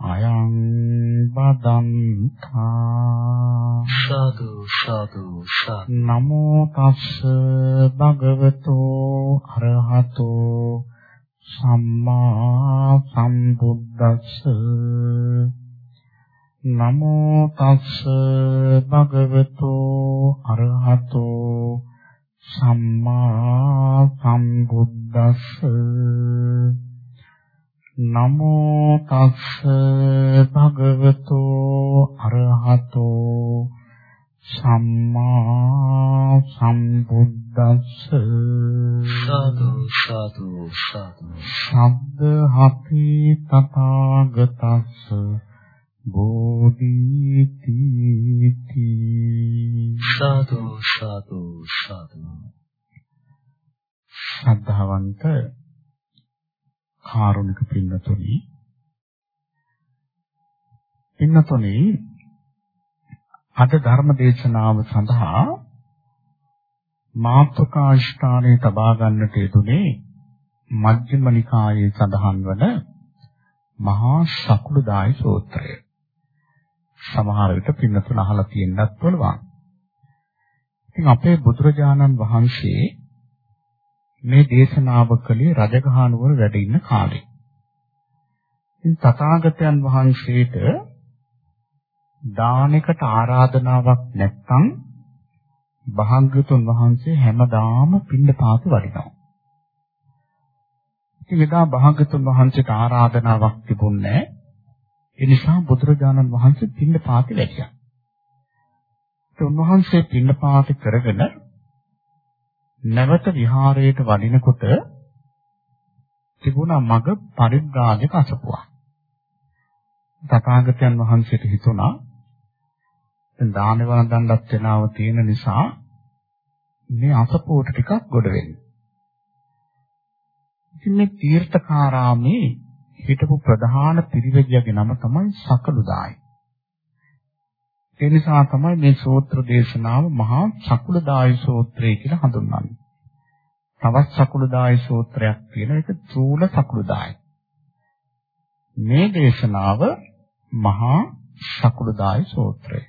අයං බදන්තා। සාදු සාදු සාදු। නමෝ තස්ස භගවතෝ අරහතෝ සම්මා සම්බුද්දස්ස। නමෝ තස්ස භගවතෝ අරහතෝ සම්මා සම්බුද්දස්ස නමෝ තස්ස භගවතෝ අරහතෝ සම්මා සම්බුද්දස්ස. සාදු සාදු සාදු. සබ්බහපි තථාගතස්ස. බෝධීති සාදු සාදු සාදු. ශ්‍රද්ධාවන්ත කාරුණික පින්නතුනි පින්නතුනි අද ධර්ම දේශනාව සඳහා මාත්‍රකා ස්ථානයේ තබා ගන්නට යෙදුනේ මජ්ක්‍ධිම නිකායේ සඳහන් වන මහා සකුළුදායි සූත්‍රය. සමහර විට පින්නතුන අහලා තියෙන්නත් පුළුවන්. ඉතින් අපේ බුදුරජාණන් වහන්සේ මේ දේශනාව කළේ රජගහනුවර වැඩ ඉන්න කාලේ. ඉතින් තථාගතයන් වහන්සේට දානයකට ආරාධනාවක් නැත්නම් භාග්‍යතුන් වහන්සේ හැමදාම පින්නපාත වඩිනවා. ඉතින් එදා භාග්‍යතුන් වහන්සේට ආරාධනාවක් තිබුණේ ඒ නිසා බුදුරජාණන් වහන්සේ පින්නපාත වැඩියා. ඒ උන්වහන්සේ පින්නපාත කරගෙන නැවත විහාරයට වඩිනකොට තිබුණා මග පරිබ්‍රාජක අසපුවක්. තථාගතයන් වහන්සේට හිතුණා දැන් දාන වන්දනක් වෙනව තියෙන නිසා මේ අසපුවට ටිකක් ගොඩ වෙන්න. ඉතින් මේ තීර්ථකාරාමේ හිටපු ප්‍රධාන පිරිවැජියාගේ නම තමයි සකලුදායි. ඒ නිසා තමයි මේ සූත්‍ර දේශනාව මහා සකුලදායි සූත්‍රය කියලා හඳුන්වන්නේ. තවත් සකුලදායි සූත්‍රයක් තියෙන එක චූල සකුලදායි. මේ දේශනාව මහා සකුලදායි සූත්‍රය.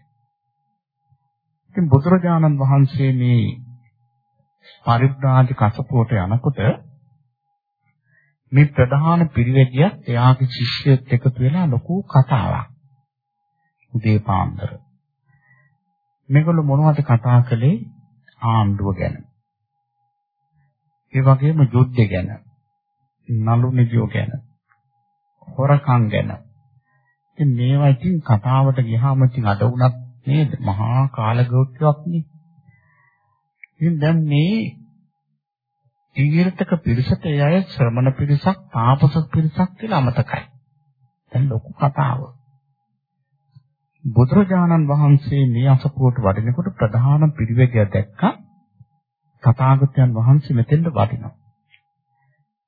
ඉතින් බුදුරජාණන් වහන්සේ මේ පරිබ්‍රාජක අසපුවට යනකොට මේ ප්‍රධාන පිරිවැජියක් එයාගේ ශිෂ්‍යයෙක් එකතු වෙලා ලොකු කතාවක්. උදේ පාන්දර මේගොල්ලෝ මොනවද කතා කළේ ආණ්ඩුව ගැන. ඒ වගේම යුද්ධය ගැන, නළු නිලියෝ ගැන, හොරකම් ගැන. ඉතින් මේවා ඉතින් කතාවට ගියාම ඉතින් අද වුණත් නේද මහා කාලගෞරවයක් නේ. ඉතින් දැන් මේ තීර්ථක පිරිසට එයය ශ්‍රමණ පිරිසක්, තාපස පිරිසක් කියලා අමතකයි. දැන් ලොකු කතාවක්. බුදුරජාණන් වහන්සේ මේ අසපුවට වඩිනකොට ප්‍රධාන පිරිවැජය දැක්කා තථාගතයන් වහන්සේ මෙතෙන්ට වඩිනවා.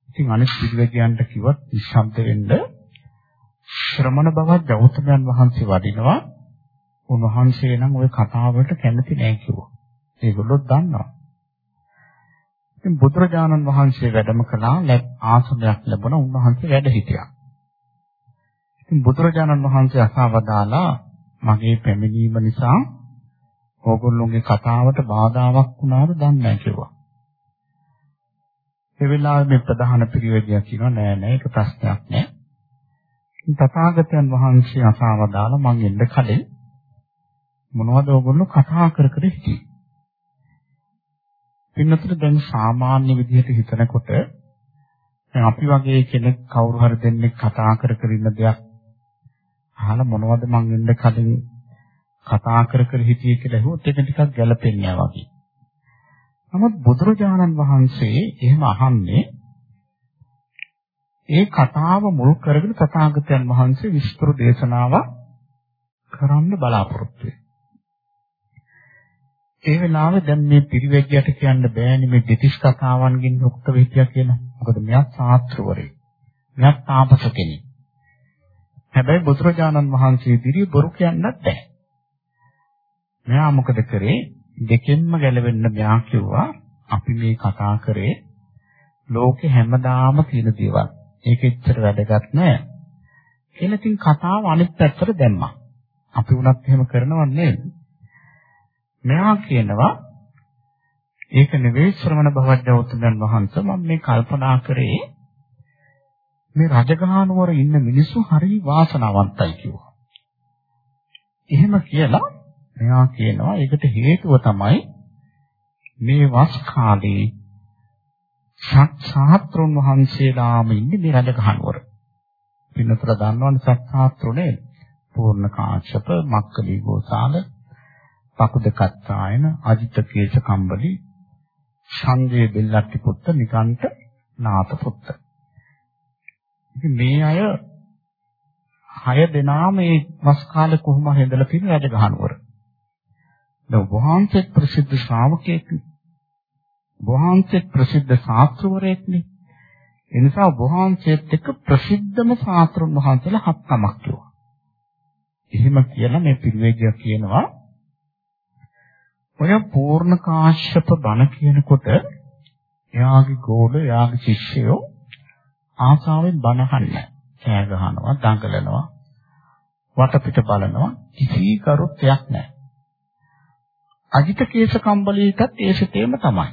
ඉතින් අනිත් පිරිවැජයන්ට කිව්වත් නිශ්ශබ්ද වෙන්න ශ්‍රමණ බවත් ගෞතමයන් වහන්සේ වඩිනවා. උන්වහන්සේ නම් ওই කතාවට කැමති නැහැ කිව්වා. ඒගොල්ලෝ දන්නවා. ඉතින් බුදුරජාණන් වහන්සේ වැඩම කළා ලැබ ආසනයක් ලැබුණා උන්වහන්සේ වැඩ හිටියා. ඉතින් බුදුරජාණන් වහන්සේ අසවදාලා මගේ පැමිණීම නිසා ඕගොල්ලෝගේ කතාවට බාධාවක් වුණාද දන්නේ නැහැ කිව්වා. ඒ වෙලාවේ මේ ප්‍රධාන පිරිවැජියා කියනවා නෑ නෑ ඒක ප්‍රශ්නයක් නෑ. තථාගතයන් වහන්සේ අසවදාලා මං එන්න කලින් මොනවද ඕගොල්ලෝ කතා කර කර හිටියේ. පින්නතර දැන් සාමාන්‍ය විදිහට හිතනකොට දැන් අපි වගේ කෙනෙක් කවුරු හරි දෙන්නෙක් කතා කර කර ඉන්න දෙයක් අහලා මොනවද මං ඉන්න කලින් කතා කර කර හිටියේ කියලා ඇහුවොත් ඒක ටිකක් ගැළපෙන්නේ නැහැ වගේ. නමුත් බුදුරජාණන් වහන්සේ එහෙම අහන්නේ ඒ කතාව මුල් කරගෙන තථාගතයන් වහන්සේ විස්තර දේශනාවක් කරන්න බලාපොරොත්තු ඒ වෙලාවේ දැන් මේ පිරිවැජ්ජයට කියන්න බෑනේ මේ දෙතිස් කතාවන්ගෙන් යුක්ත වෙච්චා කියලා. මොකද මෙයා ශාස්ත්‍රවරේ. මෙයා තාපස කෙනෙක්. හැබැයි බුදුරජාණන් වහන්සේ ඉදිරියේ බොරු කියන්නත් බෑ. මෙයා මොකද කරේ? දෙකෙන්ම ගැලවෙන්න මෙයා කිව්වා අපි මේ කතා කරේ ලෝකේ හැමදාම තියෙන දේවල්. ඒක එච්චර වැදගත් නෑ. කියලා ඉතින් කතාව අනිත් පැත්තට දැම්මා. අපි වුණත් එහෙම කරනව නේද? මෙයා කියනවා ඒක නෙවෙයි ශ්‍රමණ භවජ්ජවතුන් වහන්සේ මම මේ කල්පනා කරේ මේ රජගහනුවර ඉන්න මිනිස්සු හරි වාසනාවන්තයි කිව්වා. එහෙම කියලා මෙයා කියනවා ඒකට හේතුව තමයි මේ වස් කාලේ සත්සාත්‍රුන් වහන්සේලාම ඉන්නේ මේ රජගහනුවර. පින්නතර දන්නවනේ සත්සාත්‍රුනේ පූර්ණ කාශ්‍යප මක්කලි ගෝසාල පකුද කත්තායන අජිත කේශ කම්බලි සංජය බෙල්ලට්ටි පුත්ත නිකන්ට නාත පුත්ත. ඉතින් මේ අය හය දෙනා මේ වස් කාලේ කොහොම හැදලා තියෙන රජගහනුවර. දැන් වහන්සේ ප්‍රසිද්ධ ශ්‍රාවකයෙක් වහන්සේ ප්‍රසිද්ධ ශාස්ත්‍රවරයෙක්නේ. ඒ නිසා වහන්සේත් එක්ක ප්‍රසිද්ධම ශාස්ත්‍රුන් වහන්සේලා හත්නමක් කිව්වා. එහෙම කියලා මේ පිරිවේගය කියනවා ඔය පූර්ණ කාශ්‍යප බණ කියනකොට එයාගේ ගෝල එයාගේ ශිෂ්‍යයෝ ආසාවෙන් බණ අහන්න කෑ ගහනවා දඟලනවා වටපිට බලනවා කිසි කරුත්යක් නැහැ අජිත කේශ කම්බලීටත් ඒ සිතේම තමයි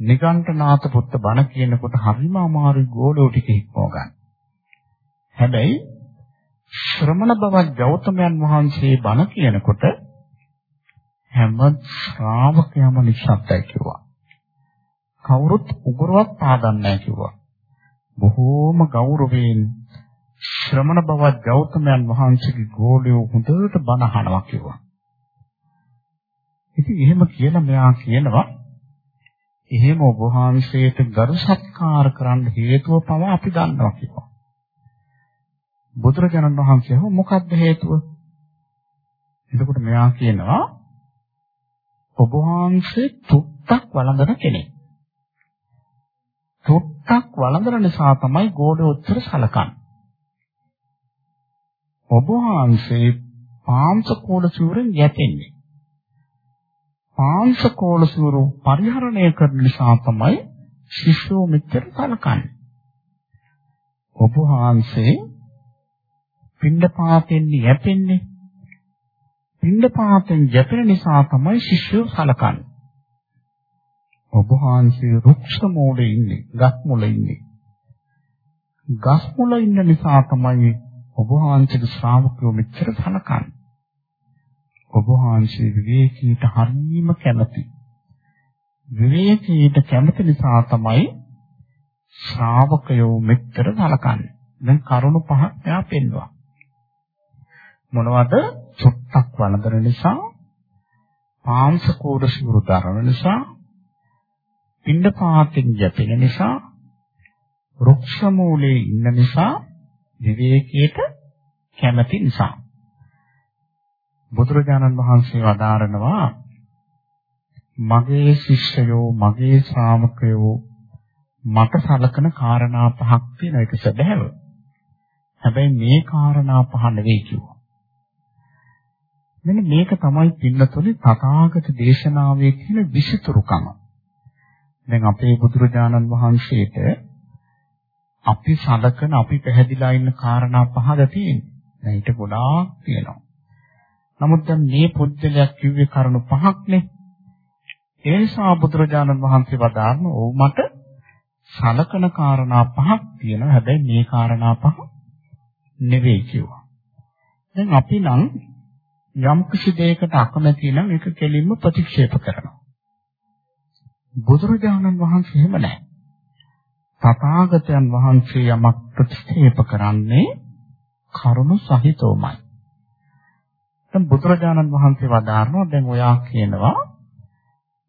නිගණ්ඨනාත පුත්ත බණ කියනකොට හරිම අමාරුයි ගෝලෝ ටික හික්මව ගන්න හැබැයි ශ්‍රමණ බවත් ගෞතමයන් වහන්සේ බණ කියනකොට හැම ශ්‍රාවකයම නිශ්ශබ්දයි කිව්වා. කවුරුත් උගරවත් පාදන්නේ නැහැ කිව්වා. බොහෝම ගෞරවයෙන් ශ්‍රමණ බවත් ගෞතමයන් වහන්සේගේ ගෝලියෝ හොඳට බණ අහනවා කිව්වා. ඉතින් එහෙම කියලා මෙයා කියනවා එහෙම ඔබ වහන්සේට ගරු සත්කාර කරන්න හේතුව පවා අපි දන්නවා කිව්වා. බුදුරජාණන් වහන්සේ මොකක්ද හේතුව? එතකොට මෙයා කියනවා ඔබ වහන්සේ තුත්තක් වළඳන කෙනෙක්. තුත්තක් වළඳන නිසා තමයි ගෝඩ උත්තර සලකන්නේ. ඔබ වහන්සේ පාංශකෝල සූරෙන් යැපෙන්නේ. පාංශකෝල සූරු පරිහරණය කරන නිසා තමයි ශිෂ්‍යෝ මෙච්චර සලකන්නේ. ඔබ වහන්සේ පින්ඩපාතෙන් යැපෙන්නේ පින්ඩපාතෙන් යැපෙන නිසා තමයි ශිෂ්‍යෝ සලකන්නේ. ඔබ වහන්සේ රුක්ෂ මූලේ ඉන්නේ, ගස් මුල ඉන්නේ. ගස් මුල ඉන්න නිසා තමයි ඔබ වහන්සේගේ ශ්‍රාවකයෝ මෙච්චර සලකන්නේ. ඔබ වහන්සේ විවේකීට හරීම කැමති. විවේකීට කැමති නිසා තමයි ශ්‍රාවකයෝ මෙච්චර සලකන්නේ. දැන් කරුණු පහක් එයා පෙන්වුවා. මොනවද? චුට්ටක් වළඳන නිසා, පාංශකෝර සිවුරු දරන නිසා, පින්ඩපාතින් යැපෙන නිසා, වෘක්ෂ මූලයේ ඉන්න නිසා, විවේකයට කැමති නිසා. බුදුරජාණන් වහන්සේ වදාරනවා මගේ ශිෂ්‍යයෝ මගේ ශ්‍රාවකයෝ මට සලකන කාරණා පහක් තියෙන එක සැබෑව. හැබැයි මේ කාරණා පහ නෙවෙයි කිව්වා. මෙන්න මේක තමයි පින්නතුනේ තථාගත දේශනාවේ තියෙන විසිතුරුකම. දැන් අපේ බුදුරජාණන් වහන්සේට අපි සලකන අපි පැහැදිලා ඉන්න කාරණා පහද තියෙන්නේ. දැන් ඊට ගොඩාක් තියෙනවා. නමුත් දැන් මේ පුද්ගලයා කිව්වේ කරුණු පහක්නේ. ඒ නිසා බුදුරජාණන් වහන්සේ වදාारण ඕ මට සලකන කාරණා පහක් තියෙනවා. හැබැයි මේ කාරණා පහ නෙවෙයි කිව්වා. දැන් අපි නම් යම් කිසි දෙයකට අකමැති නම් ඒක කෙලින්ම ප්‍රතික්ෂේප කරනවා. බුදුරජාණන් වහන්සේ එහෙම නැහැ. තථාගතයන් වහන්සේ යමක් ප්‍රතික්ෂේප කරන්නේ කරුණ සහිතවමයි. දැන් බුදුරජාණන් වහන්සේ වදාारणවා දැන් ඔයා කියනවා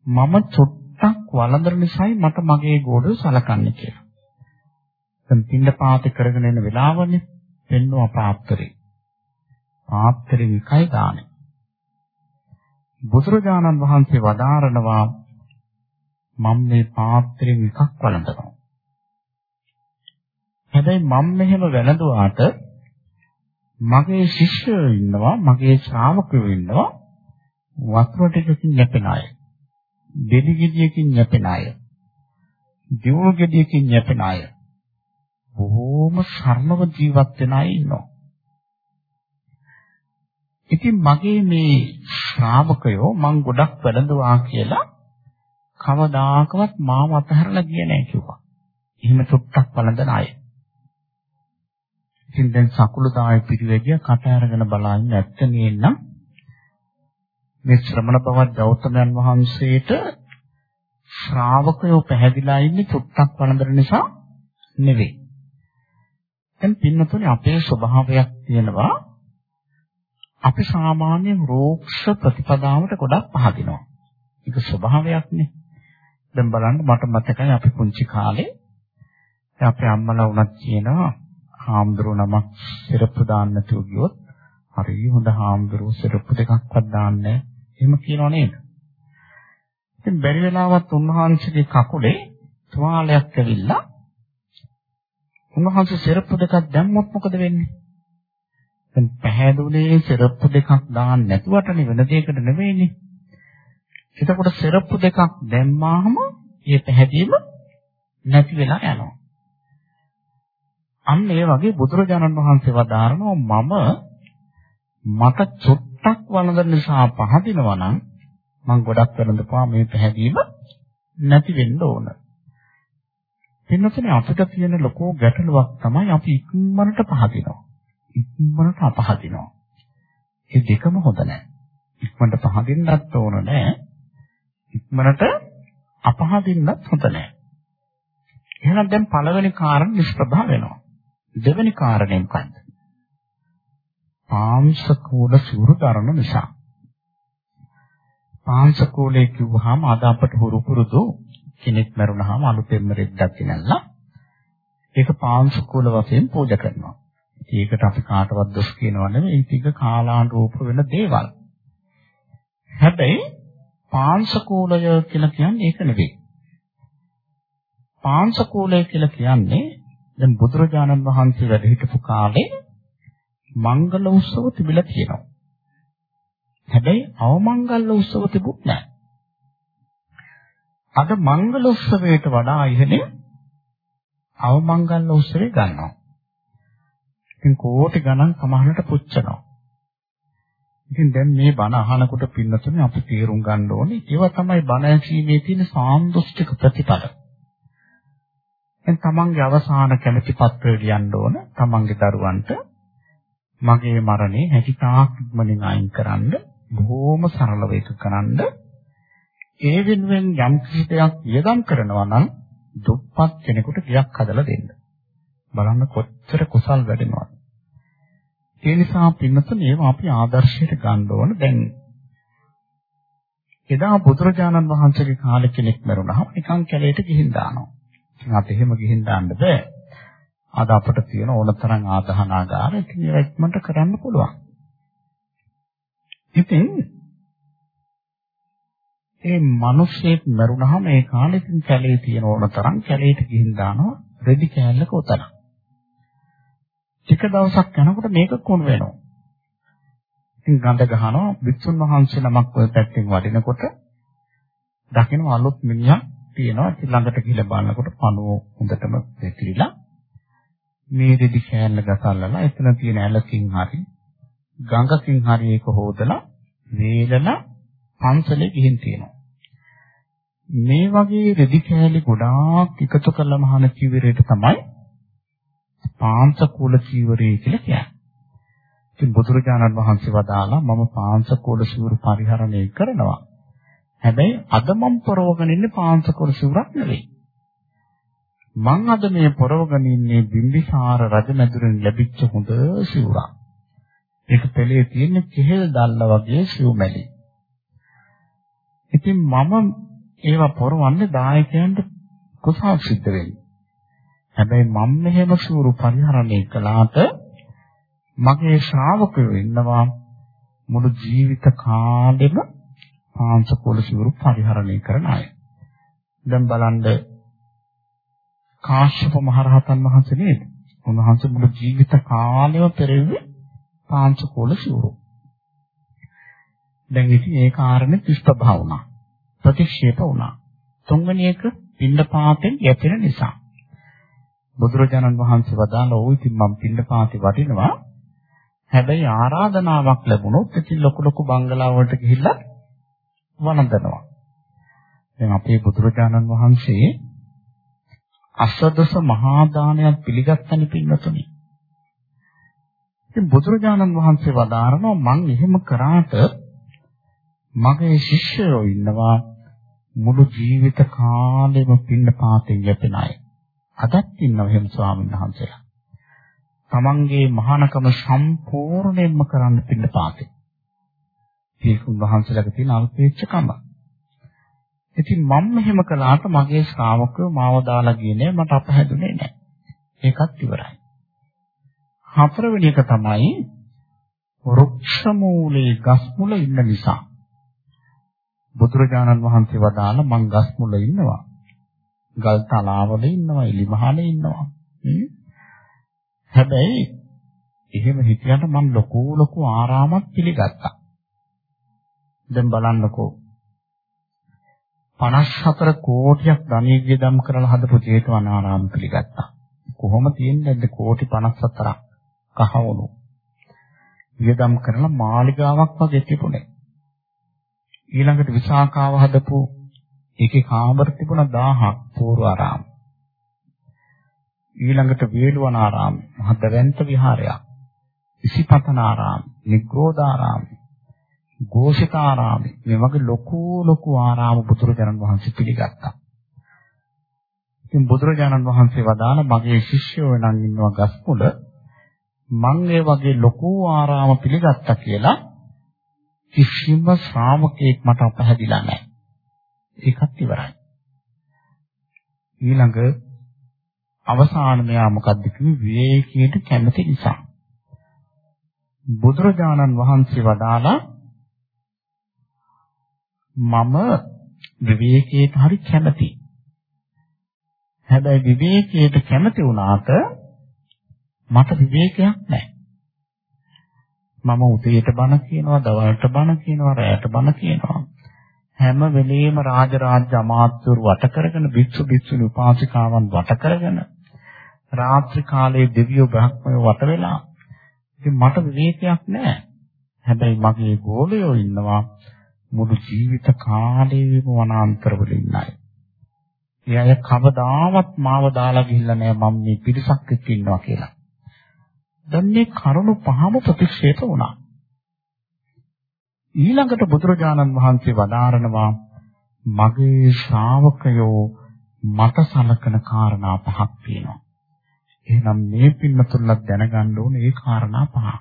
මම චුට්ටක් වළඳන නිසායි මට මගේ ගෝඩ සලකන්නේ කියලා. දැන් පින්න පාති කරගෙන එන වෙලාවනේ පෙන්වුවා පාත්‍රේ. පාත්‍රේ විකයි දාන්නේ. බුදුරජාණන් වහන්සේ වදාරනවා මම මේ පාත්‍රයෙන් එකක් වළඳනවා. හැබැයි මම මෙහෙම වැළඳුවාට මගේ ශිෂ්‍යයෝ ඉන්නවා, මගේ ශ්‍රාවකයෝ ඉන්නවා වතුර ටිකකින් යැපෙන අය. දෙලි ගෙඩියකින් යැපෙන අය. දියුණු ගෙඩියකින් යැපෙන අය. බොහෝම සරලව ජීවත් වෙන අය ඉන්නවා. ඉතින් මගේ මේ ශ්‍රාවකයෝ මං ගොඩක් වැළඳුවා කියලා කවදාකවත් මාව අතහැරලා ගියේ නැහැ කිව්වා. එහෙම චුට්ටක් වළඳන අය. ඉතින් දැන් සකුළුදාය පිරිවැජිය කට අරගෙන බලන්න ඇත්ත නේනම් මේ ශ්‍රමණ බවත් ගෞතමයන් වහන්සේට ශ්‍රාවකයෝ පැහැදිලා ඉන්නේ චුට්ටක් වළඳන නිසා නෙවෙයි. දැන් පින්නතුනේ අපේ ස්වභාවයක් තියෙනවා අපි සාමාන්‍ය රෝක්ෂ ප්‍රතිපදාවට ගොඩක් පහදිනවා. ඒක ස්වභාවයක්නේ. දැන් බලන්න මට මතකයි අපි පුංචි කාලේ අපේ අම්මලා වුණත් කියනවා හාමුදුරුව නමක් සිරප්පු දාන්න නැතුව ගියොත් හරි හොඳ හාමුදුරුව සිරප්පු දෙකක්වත් දාන්නේ එහෙම කියනව නේද? ඉතින් බැරි වෙලාවත් උන්වහන්සේගේ කකුලේ තුවාලයක් ඇවිල්ලා උන්වහන්සේ සිරප්පු දෙකක් දැම්මොත් මොකද වෙන්නේ? දැන් පැහැදුනේ සිරප්පු දෙකක් දාන්න නැතුවටනේ වෙන දෙයකට නෙවෙයිනේ. එතකොට සිරප්පු දෙකක් දැම්මාම ඒ පැහැදීම නැති වෙලා යනවා. අන්න ඒ වගේ බුදුරජාණන් වහන්සේ වදාරනවා මම මට චුට්ටක් වළඳන නිසා පහදිනවා නම් මම ගොඩක් වෙනදපා මේ පැහැදීම නැති වෙන්න ඕන. එන්නතනේ අපිට තියෙන ලොකෝ ගැටලුවක් තමයි අපි ඉක්මනට පහදිනවා. ඉක්මනට අපහදිනවා. මේ දෙකම හොඳ නැහැ. ඉක්මනට පහදින්නත් ඕන නැහැ. ඉක්මනට අපහදින්නත් හොඳ නැහැ. එහෙනම් දැන් පළවෙනි කාරණා නිෂ්ප්‍රභා වෙනවා. දෙවෙනි කාරණේ මොකක්ද? පාංශකූල සූරු තරණ නිසා. පාංශකූලේ කිව්වහම අද අපට හුරු පුරුදු කෙනෙක් මරුණාම අලුතෙන්ම රෙද්දක් ගෙනල්ලා ඒක පාංශකූල වශයෙන් පූජා කරනවා. ඒකට අපි කාටවත් දොස් කියනවා නෙමෙයි ඒක කාලානුරූප වෙන දේවල්. හැබැයි පාංශකූලය කියලා කියන්නේ ඒක නෙවෙයි. පාංශකූලය කියලා කියන්නේ දැන් බුදුරජාණන් වහන්සේ වැඩ හිටපු කාලේ මංගල උත්සව තිබිලා තියෙනවා. හැබැයි අවමංගල උත්සව තිබුත් නැහැ. අද මංගල උත්සවයට වඩා ඉහළින් අවමංගල උත්සවේ ගන්නවා. ඉතින් කෝටි ගණන් සමහරට පුච්චනවා. ඉතින් දැන් මේ බණ අහනකොට පින්නතුනේ අපි තේරුම් ගන්න ඕනේ ඒවා තමයි බණ ඇසීමේ තියෙන සාන්දෘෂ්ටික ප්‍රතිඵල. දැන් තමන්ගේ අවසාන කැමැති පත්‍රය ලියන්න ඕන තමන්ගේ දරුවන්ට මගේ මරණය හැකිතාක් ඉක්මනින් අයින් කරන්න බොහොම සරලව ඒක කරන්න ඒ වෙනුවෙන් යම් කිසි දෙයක් වියදම් කරනවා නම් දුප්පත් කෙනෙකුට ගියක් හදලා දෙන්න. බලන්න කොච්චර කුසල් වැඩෙනවද. ඒ නිසා පින්නතුන් ඒවා අපි ආදර්ශයට ගන්න ඕන. දැන් එදා බුදුරජාණන් වහන්සේගේ කාලේ කෙනෙක් මරුණාම නිකන් කැලේට ගිහින් දානවා. ඉතින් අපි එහෙම ගිහින් දාන්න බෑ. අද අපිට තියෙන ඕනතරම් ආදාහනාගාර ඉතින් ඒවා ඉක්මනට කරන්න පුළුවන්. ඉතින් ඒ මිනිස්සෙක් මරුණාම ඒ කාලේ ඉතින් කැලේ තියෙන ඕනතරම් කැලේට ගිහින් දානවා රෙදි කෑල්ලක උතන. ටික දවසක් යනකොට මේක කුණු වෙනවා. ඉතින් ගඳ ගහනවා වික්ෂුන් වහන්සේ නමක් ඔය පැත්තෙන් වඩිනකොට දකින්න අලුත් මිනිහා තියෙනවා. ඉතින් ළඟට ගිහලා බලනකොට පණුව හොඳටම පැතිරිලා මේ දෙදි කෑල්ල ගසල්ලලා එතන තියෙන ඇලකින් හරි ගඟකින් හරි ඒක හොදලා වේලලා පන්සලේ ගිහින් තියෙනවා. මේ වගේ රෙදි කෑලි ගොඩාක් එකතු කරලා මහාන චීවරයට තමයි පාංශ කුල චීවරය කියලා කියන්නේ. ඉතින් බුදුරජාණන් වහන්සේ වදාලා මම පාංශ කුල සිවුරු පරිහරණය කරනවා. හැබැයි අද මම පරවගෙන ඉන්නේ පාංශ කුල සිවුරක් නෙවෙයි. මං අද මේ පොරවගෙන ඉන්නේ බිම්බිසාර රජමැදුරෙන් ලැබිච්ච හොඳ සිවුරක්. ඒක පෙළේ තියෙන කෙහෙල් දැල්ල වගේ සිවුමැලි. ඉතින් මම ඒවා පොරවන්නේ දායකයන්ට කුසල් සිද්ධ වෙන්නේ. හැබැයි මම මෙහෙම සිවුරු පරිහරණය කළාට මගේ ශ්‍රාවකයෝ ඉන්නවා මුළු ජීවිත කාලෙම පාංශකෝල සිවුරු පරිහරණය කරන අය. දැන් බලන්න කාශ්‍යප මහරහතන් වහන්සේ නේද? උන්වහන්සේ මුළු ජීවිත කාලෙම පෙරෙව්වේ පාංශකෝල සිවුරු. දැන් ඉතින් ඒ කාරණේ ඉෂ්ටභා වුණා. ප්‍රතික්ෂේප වුණා. තුන්වෙනි එක පින්නපාතෙන් යැපෙන නිසා. බුදුරජාණන් වහන්සේ වදාළ ඕ ඉතින් මම පින්නපාතේ වටිනවා. හැබැයි ආරාධනාවක් ලැබුණොත් ඉතින් ලොකු ලොකු බංගලා වලට ගිහිල්ලා වළඳනවා. දැන් අපේ බුදුරජාණන් වහන්සේ අසදස මහා දානයක් පිළිගත්තනි පින්නතුනි. ඉතින් බුදුරජාණන් වහන්සේ වදාරනවා මං එහෙම කරාට මගේ ශිෂ්‍යයෝ ඉන්නවා මුළු ජීවිත කාලෙම පින්න පාතේ යැපෙන අය. අදත් ඉන්නවා එහෙම ස්වාමීන් වහන්සේලා. තමන්ගේ මහානකම සම්පූර්ණයෙන්ම කරන්න පින්න පාතේ. ඒක උන්වහන්සේලාගේ තියෙන අල්පේච්ඡකම. ඉතින් මම මෙහෙම කළාට මගේ ශ්‍රාවකයෝ මාව දාලා ගියේ නෑ මට අපහැදුනේ නෑ. ඒකත් ඉවරයි. හතරවෙනි එක තමයි වෘක්ෂ මූලේ ගස් මුල ඉන්න නිසා. බුදුරජාණන් වහන්සේ වදාළ මං ගස් මුල ඉන්නවා. ගල් තලාවල ඉන්නවා, එලිමහනේ ඉන්නවා. හැබැයි එහෙම හිතියට මම ලොකු ලොකු ආරාමත් පිළිගත්තා. දැන් බලන්නකෝ 54 කෝටියක් ධනෙ වියදම් කරලා හදපු ජේතවනාරාම පිළිගත්තා. කොහොම තියෙන්නේ කෝටි 54ක් කහවණු. වියදම් කරලා මාලිගාවක් වගේ තිබුණේ. ඊළඟට විසාකාව හදපු ඒකේ කාමර තිබුණා 1000ක් පූර්වාරාම. ඊළඟට වේළුවනාරාම මහදවැන්ත විහාරයක්. ඉසිපතනාරාම, නිග්‍රෝධාරාම, ഘോഷිකාරාම මේ වගේ ලොකු ලොකු ආරාම බුදුරජාණන් වහන්සේ පිළිගත්තා. ඉතින් බුදුරජාණන් වහන්සේ වදාළ මගේ ශිෂ්‍යයෝ නම් ඉන්නවා ගස්මුල මම ඒ වගේ ලොකු ආරාම පිළිගත්තා කියලා කිසිම ශ්‍රාවකෙක් මට අපහැදිලා නැහැ. ඒකත් ඉවරයි. ඊළඟ අවසාන මෙයා මොකද්ද කිව්වේ විවේකීට කැමති නිසා. බුදුරජාණන් වහන්සේ වදාලා මම විවේකයට හරි කැමතියි. හැබැයි විවේකයට කැමති වුණාට මට විවේකයක් නැහැ. මම උදේට බණ කියනවා, දවල්ට බණ කියනවා, රැයට බණ කියනවා. හැම වෙලෙම රාජරාජ්‍ය අමාත්‍යවරු වට කරගෙන භික්ෂු භික්ෂුණී උපාසිකාවන් වට කරගෙන රාත්‍රී කාලයේ දෙවියෝ බ්‍රහ්මයෝ වට වෙලා ඉතින් මට විවේකයක් නැහැ. හැබැයි මගේ ගෝලයෝ ඉන්නවා මුළු ජීවිත කාලයේම වනාන්තරවල ඉන්න අය. ඒ අය කවදාවත් මාව දාලා ගිහිල්ලා නැහැ මම මේ පිරිසක් එක්ක ඉන්නවා කියලා. දැන් මේ කරුණු පහම ප්‍රතික්ෂේප වුණා. ඊළඟට බුදුරජාණන් වහන්සේ වදාරනවා මගේ ශ්‍රාවකයෝ මට සලකන කාරණා පහක් තියෙනවා. එහෙනම් මේ පින්නතුල්ලක් දැනගන්න ඕනේ ඒ කාරණා පහ.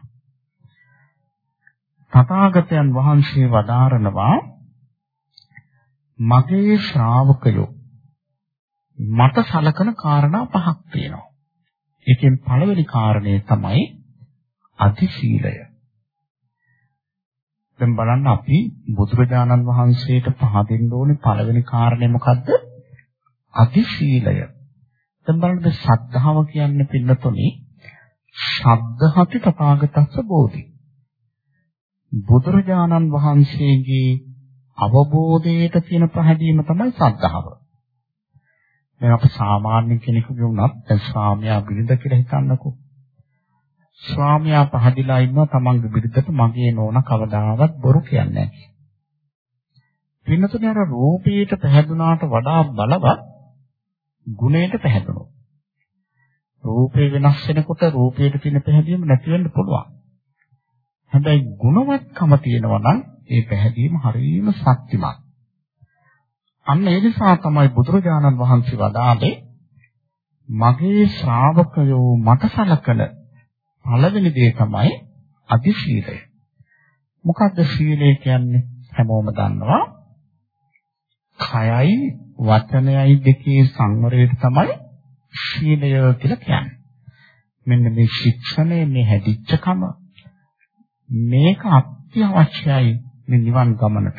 තථාගතයන් වහන්සේ වදාරනවා මගේ ශ්‍රාවකයෝ මට සලකන කාරණා පහක් තියෙනවා. ඒකෙන් පළවෙනි කාරණය තමයි අධිශීලය. දැන් බලන්න අපි බුදුරජාණන් වහන්සේට පහදින්න ඕනේ පළවෙනි කාරණය මොකද්ද? අධිශීලය. දැන් බලන්න ශ්‍රද්ධාව කියන්නේ පින්නතොනේ ශබ්දහති තථාගතස්ස බෝධි. බුදුරජාණන් වහන්සේගේ අවබෝධයට තියෙන පහදීම තමයි ශ්‍රද්ධාව. දැන් අපි සාමාන්‍ය කෙනෙකුගේ වුණත් දැන් ස්වාමියා බිරිඳ කියලා හිතන්නකෝ. ස්වාමියා පහදිලා ඉන්නවා තමන්ගේ බිරිඳට මගේ නෝන කවදාවත් බොරු කියන්නේ නැහැ. පින්නතුනේ අර රූපයට පැහැදුනාට වඩා බලවත් ගුණයට පැහැදුණා. රූපේ වෙනස් වෙනකොට රූපයට තියෙන පැහැදීම නැති වෙන්න පුළුවන්. හැබැයි ගුණවත්කම තියෙනවා නම් ඒ පැහැදීම හරියම ශක්තිමත්. අන්න ඒ නිසා තමයි බුදුරජාණන් වහන්සේ වදාළේ මගේ ශ්‍රාවකයෝ මට සලකන පළවෙනි දේ තමයි අධිශීලය. මොකද්ද සීලය කියන්නේ? හැමෝම දන්නවා. කයයි වචනයයි දෙකේ සංවරයට තමයි සීලය කියලා කියන්නේ. මෙන්න මේ ශික්ෂණය මේ හැදිච්චකම මේක අත්‍යවශ්‍යයි මේ නිවන් ගමනට.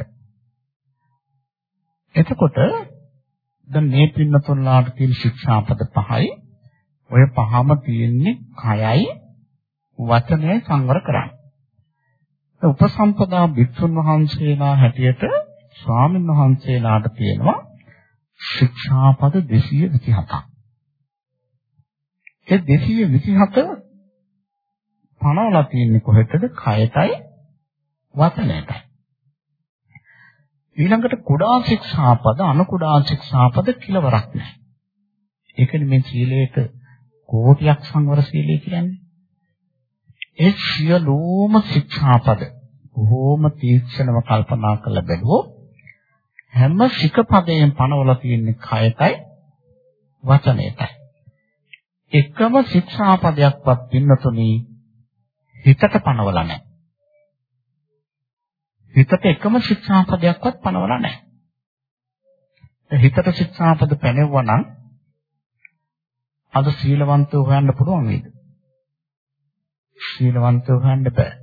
එතකොට දැන් මේ පින්නතුන්ලාට තියෙන ශික්ෂාපද පහයි ඔය පහම තියෙන්නේ කයයි වචනයයි සංවර කරන්න. උපසම්පදා භික්ෂුන් වහන්සේලා හැටියට ස්වාමීන් වහන්සේලාට තියෙනවා ශික්ෂාපද 227ක්. ඒ 227 පනවලා තියෙන්නේ කොහෙටද? කයටයි වචනයටයි. ඊළඟට කුඩා ශික්ෂාපද අනු කුඩා ශික්ෂාපද කිලවරක් නැහැ. ඒකනේ මේ සීලයට කෝටියක් සංවර සීලය කියන්නේ. ඒ සියලුම ශික්ෂාපද බොහෝම තීක්ෂණව කල්පනා කරලා බැලුවොත් හැම ශිකපදයෙන් පනවලා තියෙන්නේ කයටයි වචනයටයි. එකම ශික්ෂාපදයක්වත් පින්නතුනි හිතට පනවලා නැහැ. හිතට එකම ශික්ෂාපදයක්වත් පනවලා නැහැ. හිතට ශික්ෂාපද පැනෙවුවා නම් අද සීලවන්තව හොයන්න පුළුවන් නේද? සීලවන්තව හොයන්න බෑ.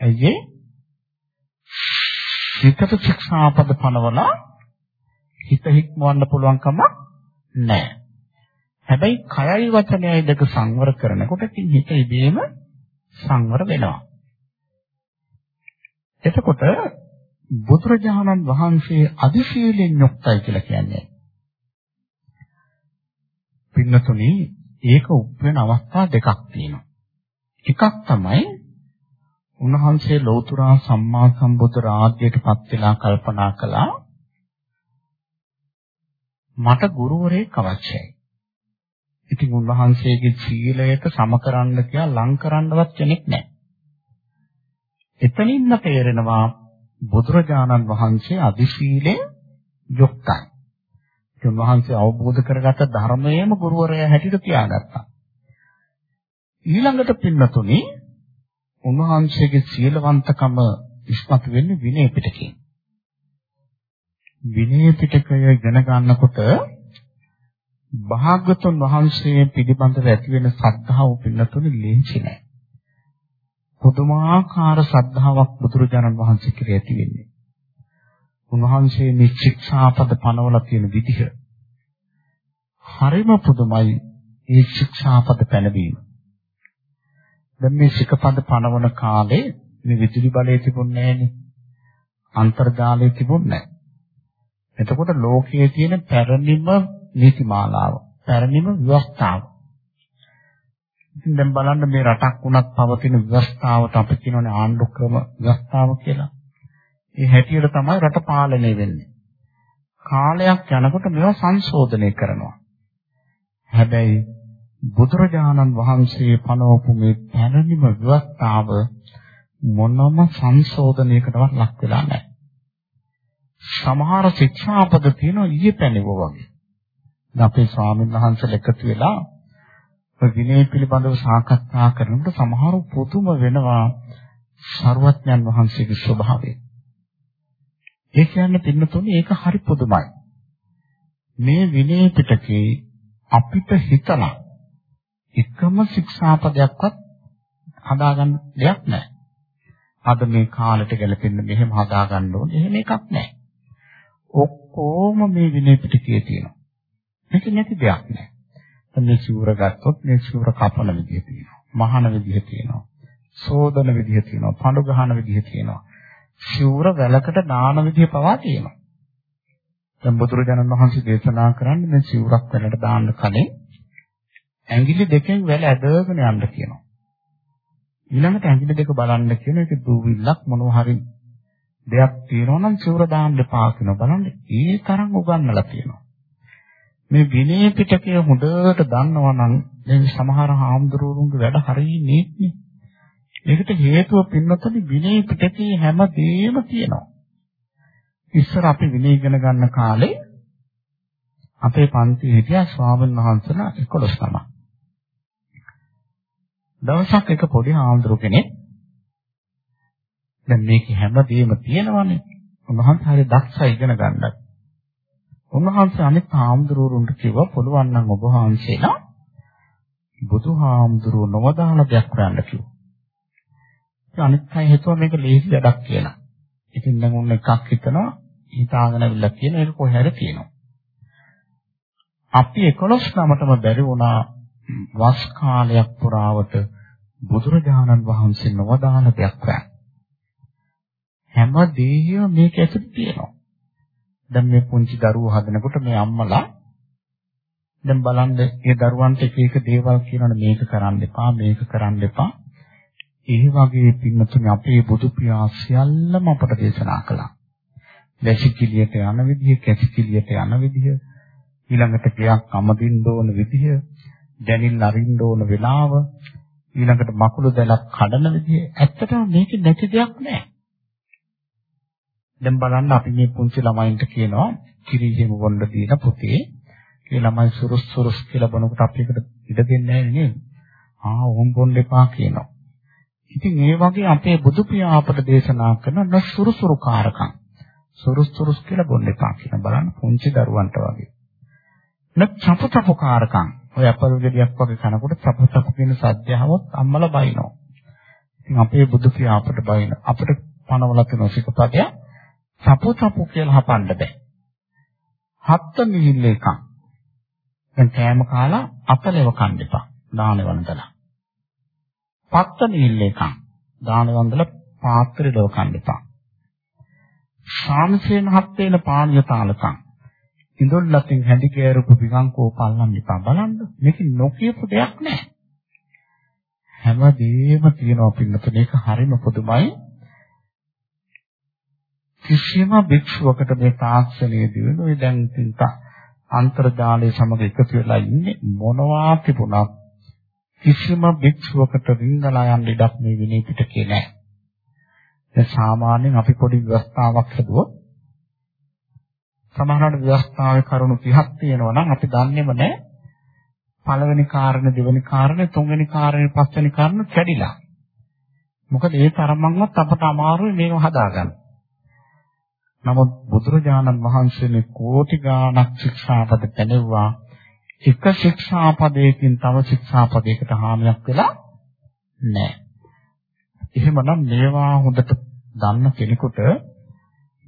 ඇයි හිතට ශික්ෂාපද පනවලා හිත හික්මවන්න පුළුවන්කම නැහැ. හැබැයි කයයි වචනයයි දෙක සංවර කරනකොට හිත ඉබේම සංවර වෙනවා. එතකොට බුදුරජාණන් වහන්සේ අධිශීලෙන් යුක්තයි කියලා කියන්නේ. පින්නතුනි ඒක උප්පෙන අවස්ථා දෙකක් තියෙනවා. එකක් තමයි උන්වහන්සේ ලෞතුරා සම්මා සම්බුද්ධ රාජ්‍යයට පත් වෙලා කල්පනා කළා මට ගුරුවරයෙක් අවශ්‍යයි. ඉතින් උන්වහන්සේගේ සීලයට සමකරන්න කියලා ලං කරන්නවත් කෙනෙක් නැහැ. එතනින්ම තේරෙනවා බුදුරජාණන් වහන්සේ අදිශීලයෙන් යුක්තයි. උන්වහන්සේ අවබෝධ කරගත්ත ධර්මයේම ගුරුවරයා හැටියට තියාගත්තා. ඊළඟට පින්නතුනි උන්වහන්සේගේ සීලවන්තකම ඉස්මතු වෙන්නේ විනය පිටකයෙන්. විනය පිටකය ඉගෙන ගන්නකොට භාග්‍යතුන් වහන්සේ පිළිබඳව ඇති වෙන ශ්‍රද්ධාව පින්නතුනි ලෙන්චි නෑ. පුදුමාකාර ශ්‍රද්ධාවක් බුදුරජාණන් වහන්සේ කෙරේ ඇති වෙන්නේ. උන්වහන්සේ මේ ශික්ෂාපද පනවලා තියෙන විදිහ හරිම පුදුමයි. ඒ ශික්ෂාපද පැනවීම. දැන් මේ ශිකපද පනවන කාලේ මේ විදුලි බලය තිබුණේ නැහනේ. අන්තර්ජාලය තිබුණේ නැහැ. එතකොට ලෝකයේ තියෙන පැරණිම නීතිමාලාව, පැරණිම ව්‍යවස්ථාව. ඉතින් දැන් බලන්න මේ රටක් වුණත් පවතින ව්‍යවස්ථාවට අපි කියනවානේ ආණ්ඩු ක්‍රම ව්‍යවස්ථාව කියලා. ඒ හැටියට තමයි රට පාලනය වෙන්නේ. කාලයක් යනකොට මේවා සංශෝධනය කරනවා. හැබැයි බුදුරජාණන් වහන්සේ පනවපු මේ පැරණිම ව්‍යවස්ථාව මොනම සංශෝධනයකටවත් ලක් වෙලා නැහැ. සමහර ශික්ෂාපද තියෙනවා ඊයේ පැනෙවුවා වගේ. අපේ ස්වාමීන් වහන්සේලා එකතු වෙලා විනය පිළිබඳව සාකච්ඡා කරනකොට සමහර පුදුම වෙනවා සර්වඥන් වහන්සේගේ ස්වභාවය. ඒ කියන්නේ පින්නතුනේ ඒක හරි පුදුමයි. මේ විනය පිටකේ අපිට හිතලා එකම ශික්ෂාපදයක්වත් හදාගන්න දෙයක් නැහැ. අද මේ කාලෙට ගැලපෙන්න මෙහෙම හදාගන්න ඕනේ. එහෙම එකක් නැහැ. ඔක්කොම මේ විනය පිටකයේ තියෙනවා. මේක නැති දෙයක් නෑ. මේ සිවුර ගත්තොත් මේ සිවුර කපන විදිහ තියෙනවා. මහන විදිහ තියෙනවා. සෝදන විදිහ තියෙනවා. පඳු ගහන විදිහ තියෙනවා. සිවුර වැලකට දාන විදිහ පවා තියෙනවා. දැන් බුදුරජාණන් වහන්සේ දේශනා කරන්නේ මේ සිවුරක් වැලට දාන්න කලින් ඇඟිලි දෙකෙන් වැල ඇදගෙන යන්න කියනවා. ඊළඟට ඇඟිලි දෙක බලන්න කියන එක දූවිල්ලක් මොනවා හරි දෙයක් තියෙනවා නම් සිවුර දාන්න එපා කියනවා. බලන්න ඒ තරම් උගන්වලා තියෙනවා. මේ විනය පිටකය හොඳට දන්නවා නම් දැන් සමහර හාමුදුරුවෝගේ වැඩ හරියන්නේ නේත්නේ. ඒකට හේතුව පින්නතනේ විනය පිටකේ හැමදේම තියෙනවා. ඉස්සර අපි විනය ඉගෙන ගන්න කාලේ අපේ පන්තියේ හිටියා ස්වාමීන් වහන්සේලා 11 නමක්. දවසක් එක පොඩි හාමුදුරු කෙනෙක් දැන් මේක හැමදේම තියෙනවනේ. උන්වහන්සේ හරි දක්ෂයි ඉගෙන ගන්නත්. උන්වහන්සේ අනිත් හාමුදුරුවන්ට කිව්වා පුළුවන් නම් ඔබ වහන්සේලා බුදුහාමුදුරුව නොවදාන දෙයක් කරන්න කිව්වා. ඒ අනිත් අය හිතුවා මේක ලේසි වැඩක් කියලා. ඉතින් දැන් උන් එකක් හිතනවා හිතාගෙන අවිල්ලා කියන එක කොහේද තියෙනවා. අපි 11 නමටම බැරි වුණා වස් කාලයක් පුරාවට බුදුරජාණන් වහන්සේ නොවදාන දෙයක් කරන්න. හැම දෙයක්ම මේක ඇතුළේ තියෙනවා. දැන් මේ පුංචි දරුවෝ හදනකොට මේ අම්මලා දැන් බලන්න ඒ දරුවන්ට එක එක දේවල් කියනවනේ මේක කරන්න එපා මේක කරන්න එපා. ඒ වගේ පින්නතුනේ අපේ බුදු පියා සියල්ලම අපට දේශනා කළා. වැසිකිළියට යන විදිහ, කැසිකිළියට යන විදිහ, ඊළඟට ගයක් අමදින්න ඕන විදිහ, දැනින් අරින්න ඕන වෙලාව, ඊළඟට මකුළු දැලක් කඩන විදිහ ඇත්තටම මේක නැති දෙයක් නෑ. දැන් බලන්න අපි මේ පුංචි ළමයින්ට කියනවා කිරි හිම වොන්න දීලා පුතේ ඒ ළමයි සුරුස් සුරුස් කියලා බනකොට අපි එකට ඉඩ දෙන්නේ නැහැ නේද? ආ උන් බොන්න එපා කියනවා. ඉතින් ඒ වගේ අපේ බුදු පියා අපට දේශනා කරන නසුරුසුරු කාරකම්. සුරුස් සුරුස් කියලා බොන්න එපා කියන බලන්න පුංචි දරුවන්ට වගේ. න චපු චපු කාරකම්. ඔය අපල් ගෙඩියක් වගේ කනකොට චපු චපු කියන සද්දයවොත් අම්මලා බයිනවා. ඉතින් අපේ බුදු පියා අපට බයින අපිට පනවල තියෙන සිකපදය චපු චපු කියලා හපන්න බෑ. හත්ත මිහිල්ල එකක්. දැන් කෑම කාලා අපලෙව කන්න එපා. දානේ වන්දලා. පත්ත මිහිල්ල එකක්. දානේ වන්දලා පාත්‍රෙ දව කන්න එපා. සාමසේන හත් වෙන පාණිය තාලකම්. ඉඳුල්ලකින් හැඳි කෑරුපු විගංකෝ පල්ලන්න එපා. බලන්න මේක නොකියපු දෙයක් නෑ. හැමදේම තියෙනවා පින්නතුනේ ඒක හරිම පොදුමයි. කිසියම් භික්ෂුවකට මේ තාක්ෂණයේ දිනුනේ දැන් තින්ත අන්තර්ජාලය සමග එකතු වෙලා ඉන්නේ මොනවා තිබුණත් කිසිම භික්ෂුවකට රිංගලා යන්න ඉඩක් මේ විනය පිටකේ නැහැ. දැන් සාමාන්‍යයෙන් අපි පොඩි ව්‍යවස්ථාවක් හදුවොත් සමහරවිට ව්‍යවස්ථාවේ කරුණු 30ක් තියෙනවා නම් අපි දන්නේම නැහැ පළවෙනි කාරණේ දෙවෙනි කාරණේ තුන්වෙනි කාරණේ පස්වෙනි කාරණේ කැඩිලා. මොකද ඒ තරමක්වත් අපට අමාරුයි මේව හදාගන්න. නමුත් බුදුරජාණන් වහන්සේනේ කෝටි ගාණක් ශික්ෂාපද පැනෙවුවා එක ශික්ෂාපදයකින් තව ශික්ෂාපදයකට හානියක් වෙලා නැහැ. එහෙමනම් මේවා හොඳට දන්න කෙනෙකුට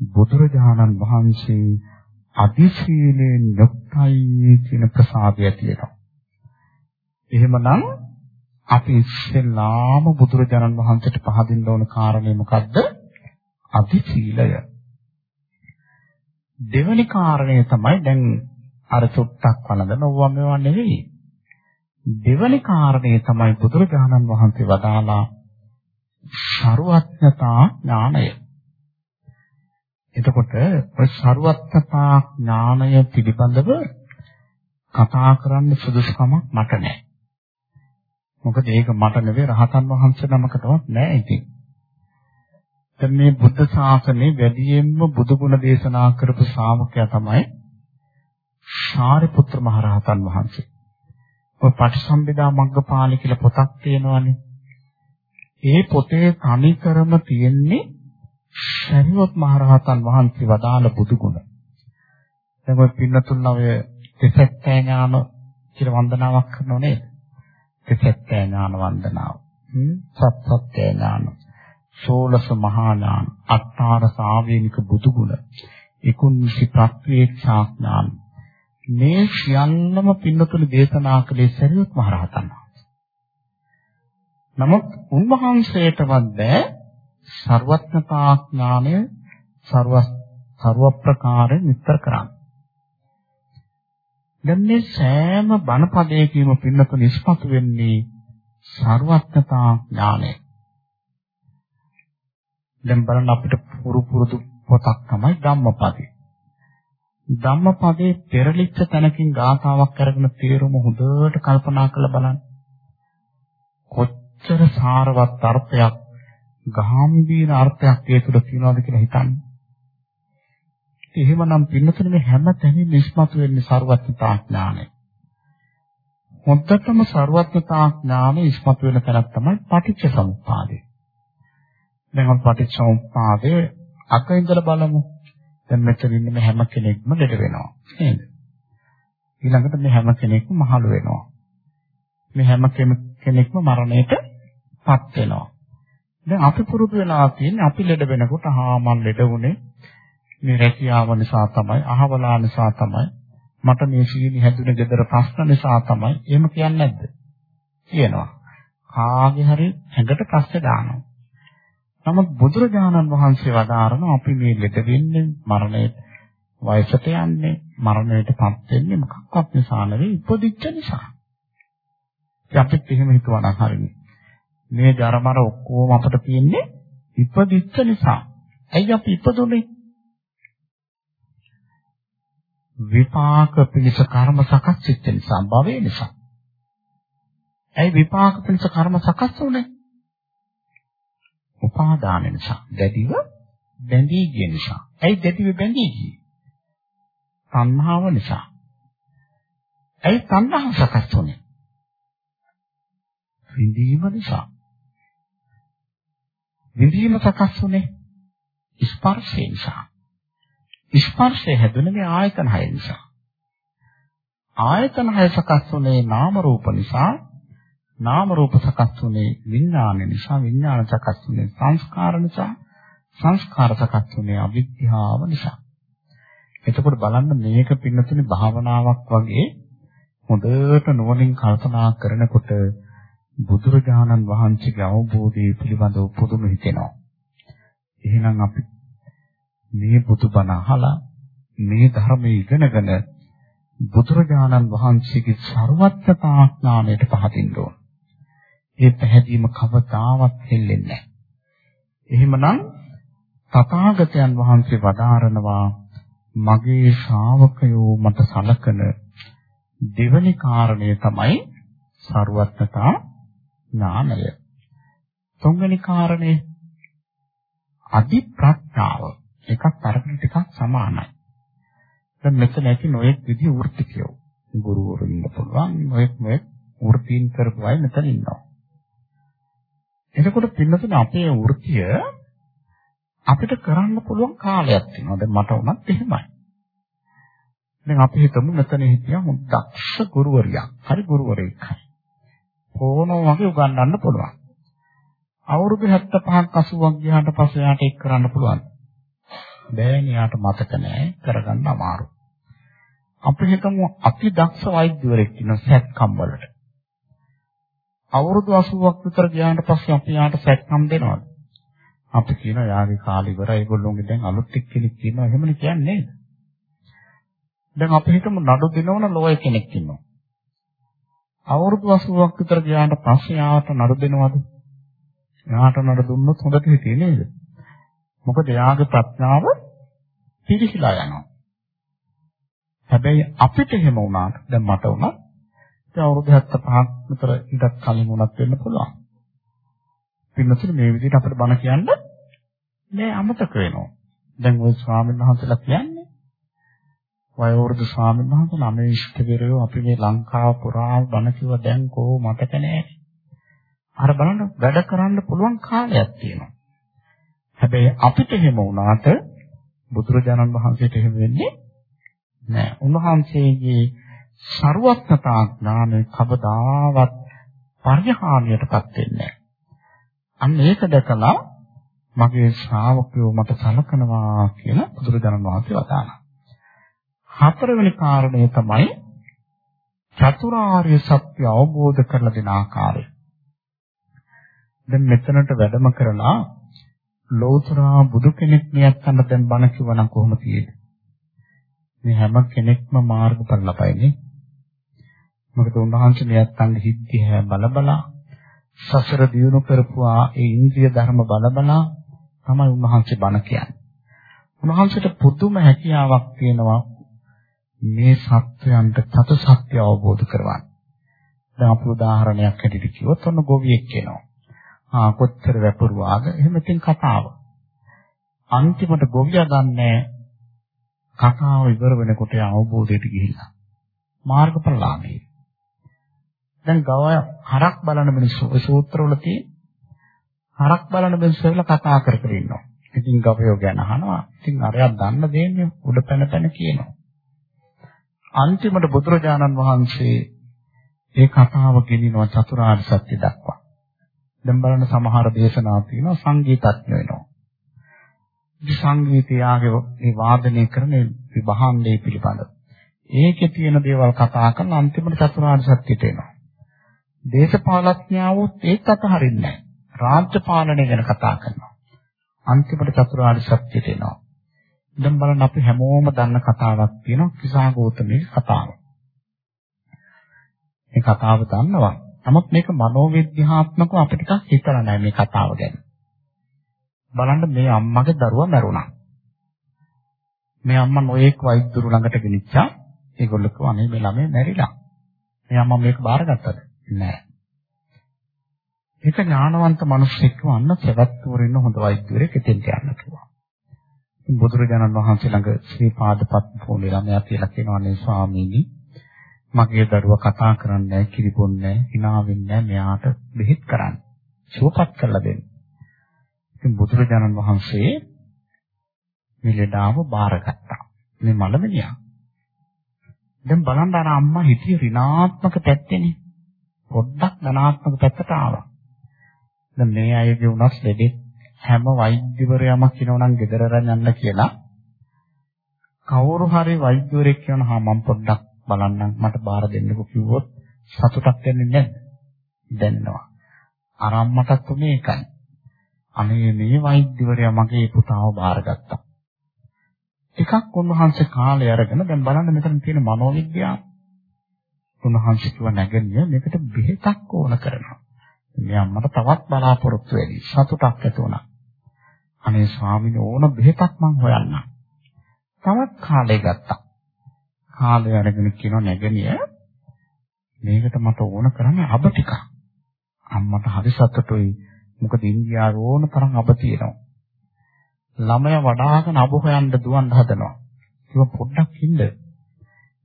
බුදුරජාණන් වහන්සේ අදිශීලයෙන් යුක්තයි කියන ප්‍රසාදය තියෙනවා. එහෙමනම් අපි ඉස්සෙල්ලාම බුදුරජාණන් වහන්සේට පහදින්න ඕන කාරණේ මොකද්ද? අදිශීලය. දෙවෙනි කාරණය තමයි දැන් අර සුත්තක් වළඳනවා මේවා නෙවෙයි. දෙවන කාරණේ තමයි බුදුරජාණන් වහන්සේ වදාලා ਸਰුවත්නතා ඥාණය. එතකොට ඔය ਸਰුවත්නතා ඥාණය පිළිබඳව කතා කරන්න සුදුසුකමක් මට නැහැ. මොකද ඒක මට නෙවෙයි රහතන් වහන්සේ නමකටවත් නැහැ ඉතින්. දැන් මේ බුද්ධ ශාසනයේ වැඩියෙන්ම බුදු ගුණ දේශනා කරපු ශ්‍රාවකයා තමයි සාරිපුත්‍ර මහරහතන් වහන්සේ. ඔය පටිසම්භිදා මග්ගපාළි කියලා පොතක් තියෙනවානේ. ඒ පොතේ තනිකරම තියෙන්නේ ශරීරොත් මහරහතන් වහන්සේ වදාළ බුදු ගුණ. දැන් ඔය පින්නතුන් ඔය දෙසැත්තෑ ඥාන කියලා වන්දනාවක් කරනව නේද? දෙසැත්තෑ ඥාන වන්දනාව. හ්ම් සත්සත්ත්‍ය ඥාන. ෂෝලස මහානාම අට්ඨාර සාවේනික බුදුගුණ 19 ප්‍රත්‍යක්ෂාඥාන මේ සියල්ලම පින්නතුළු දේශනා කළේ සරියුත් මහරහතන් වහන්සේ. නමුත් උන්වහන්සේටවත් බෑ ਸਰවඥතා ඥානය ਸਰව ਸਰව ප්‍රකාර විතර කරන්න. දැන් මේ සෑම බණපදයකම පින්නතුළු ඉස්පතු වෙන්නේ ਸਰවඥතා ඥානය. දැන් බලන්න අපිට පුරු පුරුදු පොතක් තමයි ධම්මපදේ. ධම්මපදේ පෙරලිච්ච තැනකින් ගාථාවක් අරගෙන තේරුම හොඳට කල්පනා කරලා බලන්න. කොච්චර සාරවත් අර්ථයක්, ගැඹීර අර්ථයක් ඒ තුළ තියෙනවද කියලා හිතන්න. එහෙමනම් පින්නතුනේ මේ හැම තැනින්ම ඉස්මතු වෙන්නේ ਸਰවඥතා ඥානය. මොත්තටම ਸਰවඥතා ඥානය ඉස්මතු වෙන තැනක් තමයි පටිච්ච සමුප්පාදේ. දැන් අපි පටිච්ච සමුප්පාදයේ අක ඉඳලා බලමු. දැන් මෙතන ඉන්න මේ හැම කෙනෙක්ම දෙඩ වෙනවා. නේද? ඊළඟට මේ හැම කෙනෙක්ම මහලු වෙනවා. මේ හැම කෙනෙක්ම මරණයට පත් වෙනවා. දැන් අපි පුරුදු වෙලා තියෙන්නේ අපි ලෙඩ වෙනකොට හා මන් ලෙඩ වුණේ මේ රැකියාව නිසා තමයි, අහවලා නිසා තමයි, මට මේ සීනි හැදුනේ gedara ප්‍රශ්න නිසා තමයි. එහෙම කියන්නේ නැද්ද? කියනවා. කාගේ හරි ඇඟට ප්‍රශ්න දානවා. නමුත් බුදුරජාණන් වහන්සේ වදාारण අපි මේ ලෙඩ වෙන්නේ මරණයට වයසට යන්නේ මරණයටපත් වෙන්නේ මොකක්වත් නිසා නෙවෙයි ඉපදිච්ච නිසා. අපිත් එහෙම හිතුවා නම් හරිනේ. මේ ජරමර ඔක්කොම අපිට තියෙන්නේ ඉපදිච්ච නිසා. ඇයි අපි ඉපදුනේ? විපාක පිණිස කර්ම සකස් වෙච්ච නිසා භවය නිසා. ඇයි විපාක පිණිස කර්ම සකස් වුනේ? උපාදාන නිසා. දැඩිව බැඳී ගිය නිසා. ඇයි දැඩිව බැඳී ගියේ? තණ්හාව නිසා. ඇයි තණ්හාව සකස් වුනේ? විඳීම නිසා. විඳීම සකස් වුනේ ස්පර්ශය නිසා. ස්පර්ශය හැදුනේ මේ ආයතන හය නිසා. ආයතන හය සකස් වුනේ නාම රූප නිසා. නාම රූප සකස් වුනේ විඥාන නිසා. විඥාන සකස් වුනේ සංස්කාර නිසා. සංස්කාර සකස් වුනේ අවිද්‍යාව නිසා. එතකොට බලන්න මේක පින්නතුනේ භාවනාවක් වගේ හොඳට නුවණින් කල්පනා කරනකොට බුදුරජාණන් වහන්සේගේ අවබෝධය පිළිබඳව පුදුම හිතෙනවා. එහෙනම් අපි මේ බුදුබණ අහලා මේ ධර්මයේ ඉගෙනගෙන බුදුරජාණන් වහන්සේගේ ਸਰවඥතා ඥාණයට පහදින්න ඕන. ඒ පැහැදීම කවදාවත් හෙල්ලෙන්නේ නැහැ. එහෙමනම් තථාගතයන් වහන්සේ වදාරනවා මගේ ශ්‍රාවකයෝ මට සලකන දෙවැනි කාරණය තමයි ਸਰවඥතා ඥානය. තුන්වෙනි කාරණේ අදි ප්‍රඥාව. එකක් අරගෙන ටිකක් සමානයි. දැන් මෙතන ඇති නොයෙක් විදි වෘත්තිකයෝ. ගුරුවරු ඉන්න පුළුවන් නොයෙක් නොයෙක් වෘත්තීන් කරපු අය මෙතන ඉන්නවා. එතකොට පින්නතුනේ අපේ වෘත්තිය අපිට කරන්න පුළුවන් කාලයක් තියෙනවා. දැන් මට උනත් එහෙමයි. දැන් අපි හිතමු මෙතන හිටියා දක්ෂ ගුරුවරියක්. හරි ගුරුවරයෙක් හරි. ඕනෝ වගේ උගන්වන්න පුළුවන්. අවුරුදු 75ක් 80ක් ගියාට පස්සේ යාට ඒක කරන්න පුළුවන්. බෑනේ යාට මතක නෑ කරගන්න අමාරු. අපි හිතමු අති දක්ෂ වෛද්‍යවරයෙක් ඉන්න සැත්කම් වලට. අවුරුදු 80ක් විතර ගියාට පස්සේ අපි යාට සැත්කම් දෙනවද? අපි කියන යාගේ කාලේ ඉවරයි ඒගොල්ලෝගේ දැන් අලුත් එක්කෙනෙක් ඉන්නවා එහෙමනේ කියන්නේ නේද? දැන් අපි හිතමු නඩු දිනවන ලෝය කෙනෙක් ඉන්නවා. අවුරුදු 80ක් විතර ගියාට පස්සේ ආවට නඩු දෙනවද? එයාට නඩු දුන්නොත් හොඳට හිතේ නේද? මොකද එයාගේ ප්‍රඥාව පිරිහිලා යනවා. හැබැයි අපිට එහෙම වුණාට දැන් මට වුණා දැන් අවුරුදු 75ක් විතර ඉඳක් කලින් වුණත් වෙන්න පුළුවන්. පින්නතුනේ මේ විදිහට අපිට බණ කියන්න නෑ අමතක වෙනවා. දැන් ওই ස්වාමීන් වහන්සේලා කියන්නේ වයෝවෘද්ධ ස්වාමීන් වහන්සේලා මේ ඉෂ්ටවිරයෝ අපි මේ ලංකාව පුරා බණ කිව්ව දැන් කොහොම මතක නෑ. අර බලන්න වැඩ කරන්න පුළුවන් කාලයක් තියෙනවා. හැබැයි අපිට එහෙම වුණාට බුදුරජාණන් වහන්සේට එහෙම වෙන්නේ නෑ. උන්වහන්සේගේ ਸਰවඥතා ඥානය කවදාවත් පරිහානියටපත් වෙන්නේ නෑ. අන්න ඒක දැකලා මගේ ශ්‍රාවකයෝ මට සලකනවා කියලා බුදුරජාණන් වහන්සේ වදාළා. හතරවෙනි කාරණය තමයි චතුරාර්ය සත්‍ය අවබෝධ කරලා දෙන ආකාරය. දැන් මෙතනට වැඩම කරලා ලෝතර බුදු කෙනෙක් නියත්තන්න දැන් බණ කිව්වනම් කොහොම තියෙන්නේ? මේ හැම කෙනෙක්ම මාර්ගඵල ලබයිනේ. මොකද උන්වහන්සේ නියත්තන්න හිත්ති හැ බල බලා සසර දියුණු කරපුවා ඒ ඉන්ද්‍රිය ධර්ම බලබලා තමයි උන්වහන්සේ බණ කියන්නේ. උන්වහන්සේට පුදුම හැකියාවක් තියෙනවා මේ සත්‍යයන්ට තත සත්‍ය අවබෝධ කරවන්න. දැන් අපි උදාහරණයක් හැටියට කිව්වොත් ඔන්න ගොවියෙක් කියනවා. ආ කොච්චර වැපරුවාද එහෙම ඉතින් කතාව. අන්තිමට ගොවියා දන්නේ කතාව ඉවර වෙනකොට අවබෝධයට ගිහිල්ලා මාර්ගඵල ලාභී. දැන් ගව හරක් බලන මිනිස්සු ඔය සූත්‍රවල තියෙන හරක් බලන මිනිස්සු වෙලා කතා කර කර ඉන්නවා. ඉතින් ගවයෝ ගැන අහනවා. ඉතින් අරයා දන්න දෙන්නේ උඩ පැන පැන කියනවා. අන්තිමට බුදුරජාණන් වහන්සේ ඒ කතාව ගෙනිනවා චතුරාර්ය සත්‍ය දක්වා. දැන් බලන්න සමහර දේශනා තියෙනවා සංගීතඥ වෙනවා. සංගීතයාගේ මේ වාදනය කරන විභාණ්ඩේ පිළිබඳව. ඒකේ තියෙන දේවල් කතා කරලා අන්තිමට චතුරාර්ය සත්‍යයට එනවා. දේශපාලඥයවොත් ඒත් අතහරින්නේ නැහැ. රාජ්‍ය පාලනය ගැන කතා කරනවා. අන්තිමට චතුරාර්ය සත්‍යයට එනවා. දැන් බලන්න අපි හැමෝම දන්න කතාවක් තියෙනවා කිසాగෞතමී කතාව. මේ කතාව දන්නවා. නමුත් මේක මනෝවිද්‍යාත්මකව අපිට ටිකක් හිතලා නැහැ මේ කතාව ගැන. බලන්න මේ අම්මගේ දරුවා මැරුණා. මේ අම්මා නොයෙක් වෛද්‍යරු ළඟට ගෙනිච්චා. ඒගොල්ලෝ කිව්වා අනේ මේ ළමයා මැරිලා. මේ අම්මා මේක බාරගත්තද? නෑ. ඒක ඥානවන්ත මිනිස්සෙක් වන්න සවැත්තුවර ඉන්න හොඳ වෛද්‍යවරයෙක් එතෙන්ට යන්න කිව්වා. බුදුරජාණන් වහන්සේ ළඟ ශ්‍රී පාදපත් පොළේ ළමයා කියලා කියනවානේ ස්වාමීනි මගේ දරුවා කතා කරන්නේ නැහැ කිරිපොන්නේ නැහැ hina වෙන්නේ නැහැ මෙයාට බෙහෙත් කරන්න. සුවපත් කරලා දෙන්න. ඉතින් බුදුරජාණන් වහන්සේ මේ ලෙඩාව බාරගත්තා. මේ මලමිනියා. දැන් බලන්න අර අම්මා හිතිය ඍණාත්මක පැත්තේනේ. පොඩ්ඩක් ධනාත්මක පැත්තට ආවා. දැන් මේ අයගේ උනස් ලෙඩේ හැම වෛද්‍යවරයම කියනවනම් ගෙදර යන්න කියලා කවුරු හරි වෛද්‍යවරයෙක් කියනවා මම පොඩ්ඩක් බලන්නම් මට බාර දෙන්නකෝ කිව්වොත් සතුටක් වෙන්නේ නැද්ද? දැනෙනවා. අර අම්මටත් මේකයි. අනේ මේ වෛද්‍යවරයා මගේ පුතාව බාරගත්තා. ටිකක් උන්වහන්සේ කාලය අරගෙන දැන් බලන්න මෙතන තියෙන මනෝවිද්‍යාව. උන්වහන්සේ කිව්ව නැගණිය මේකට බෙහෙතක් ඕන කරනවා. මේ අම්මට තවත් බලාපොරොත්තු වෙලි සතුටක් ඇති වුණා. අනේ ස්වාමීන් ඕන බෙහෙතක් මං හොයන්නම්. තවත් කාලය ගත්තා. කාලය අරගෙන කියනවා නැගණිය මේකට මට ඕන කරන්නේ අබ ටිකක්. අම්මට හරි සතුටුයි. මොකද ඉන්දියාවේ ඕන තරම් අබ තියෙනවා. ළමයා වඩාගෙන අබ හොයන්න දුවන්න හදනවා. ඒක පොඩ්ඩක් ඉන්න.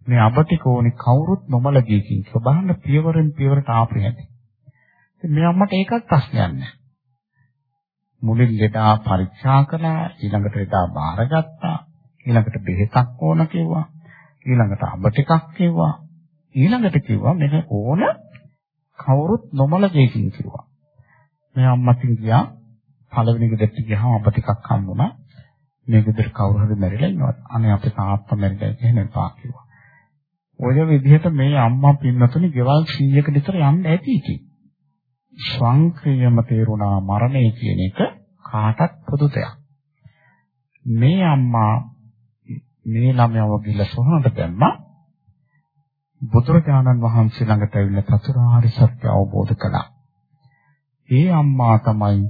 මේ අබ ටික ඕනේ කවුරුත් නොමල ගියකින්. ඒක බලන්න පියවරෙන් පියවරට ආපු හැටි. ඉතින් මේ අම්මට ඒකත් ප්‍රශ්නයක් නෑ. මුලින් ලෙඩා පරීක්ෂා කළා, ඊළඟට ලෙඩා බාරගත්තා, ඊළඟට බෙහෙතක් ඕන කිව්වා, ඊළඟට අබ ටිකක් කිව්වා, ඊළඟට කිව්වා මේක ඕන කවුරුත් නොමල ගියකින් කිව්වා. මේ අම්මකින් ගියා පළවෙනි ගෙදරට ගියාම අප ටිකක් හම්බුණා. මේ ගෙදර කවුරු හරි මැරිලා ඉන්නවද? අනේ අපේ තාත්තා මැරිලා එහෙම එපා කිව්වා. ඔය විදිහට මේ අම්මා පින්නතුනි ගෙවල් 100කට විතර යන්න ඇති ඉතින්. ස්වංක්‍රියම තේරුණා මරණය කියන එක කාටත් පොදු දෙයක්. මේ අම්මා මේ ළමයව ගිහලා සොහනට දැම්මා. බුදුරජාණන් වහන්සේ ළඟට ඇවිල්ලා චතුරාර්ය සත්‍ය අවබෝධ කළා. ඒ අම්මා තමයි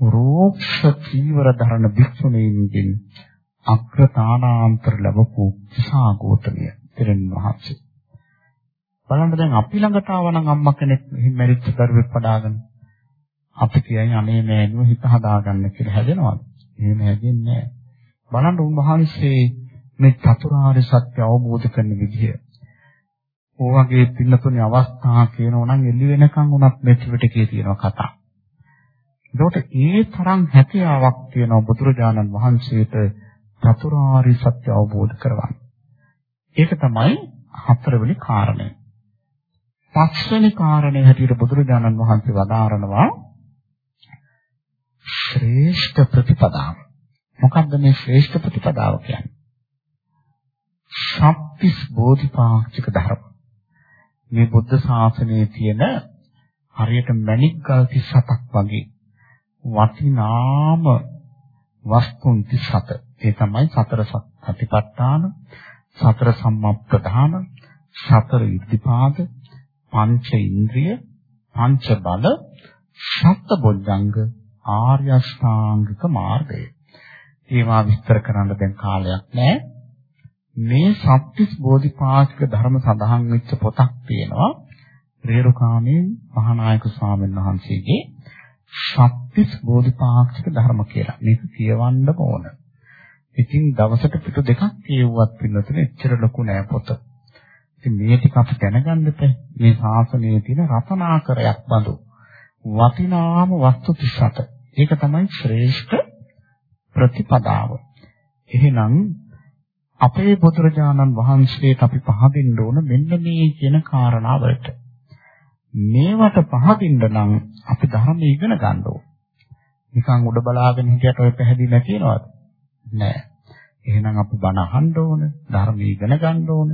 රෝක්ෂ චීවර ධරණ භික්ෂුණීන්ගෙන් අග්‍රතානාන්තර ලැබපු සාගෝතමිය තෙරණ වහන්සේ. බලන්න දැන් අපි ළඟට ආවනම් අම්මා කෙනෙක් මැරිච්ච දරුවෙක් පඩාගෙන අපි කියයි අනේ මෑණියෝ හිත හදාගන්න කියලා හැදෙනවද? එහෙම හැදෙන්නේ නැහැ. බලන්න උන්වහන්සේ මේ චතුරාර්ය සත්‍ය අවබෝධ කරන විදිහ. ඕවගේ පින්නතුනේ අවස්ථා කියනවා නම් එළි වෙනකන් උනත් මේ ත්‍රිපිටකයේ තියෙන කතා. ඒකට ඒ තරම් හැකියාවක් තියෙන බුදුරජාණන් වහන්සේට චතුරාර්ය සත්‍ය අවබෝධ කරවන්න. ඒක තමයි හතරවෙනි කාරණය. පස්වෙනි කාරණේ හැටියට බුදුරජාණන් වහන්සේ වදාරනවා ශ්‍රේෂ්ඨ ප්‍රතිපදාව. මොකක්ද මේ ශ්‍රේෂ්ඨ ප්‍රතිපදාව කියන්නේ? සත්‍තිස් බෝධිපාක්ෂික ධර්ම. මේ බුද්ධ ශාසනයේ තියෙන හරියට මණික් ගල් 37ක් වගේ වටිනාම වස්තුන් 37. ඒ තමයි සතර සතිපට්ඨාන, සතර සම්මප්පදාන, සතර ඉද්ධිපාද, පංච ඉන්ද්‍රිය, පංච බල, සත්ත බොද්ධංග, ආර්ය අෂ්ටාංගික මාර්ගය. ඒවා විස්තර කරන්න දැන් කාලයක් නැහැ. මේ සත්‍තිස් බෝධිපාක්ෂික ධර්ම සඳහන් වෙච්ච පොතක් තියෙනවා. රේරුකාමේ මහානායක ස්වාමීන් වහන්සේගේ සත්‍තිස් බෝධිපාක්ෂික ධර්ම කියලා. මේක කියවන්න ඕන. ඉතින් දවසට පිටු දෙකක් කියවුවත් පින්නතුනේ එච්චර ලොකු නෑ පොත. ඉතින් මේ ටික අපි දැනගන්න මේ ශාසනයේ තියෙන රතනාකරයක් බඳු වටිනාම වස්තු 37. ඒක තමයි ශ්‍රේෂ්ඨ ප්‍රතිපදාව. එහෙනම් අපේ බුදුරජාණන් වහන්සේට අපි පහදින්න ඕන මෙන්න මේ කියන කාරණාවලට. මේවට පහදින්න නම් අපි ධර්මය ඉගෙන ගන්න ඕන. නිකන් උඩ බලාගෙන හිටියට ඔය පැහැදිලි නැතිනවද? නෑ. එහෙනම් අපි බණ අහන්න ඕන, ධර්ම ඉගෙන ගන්න ඕන,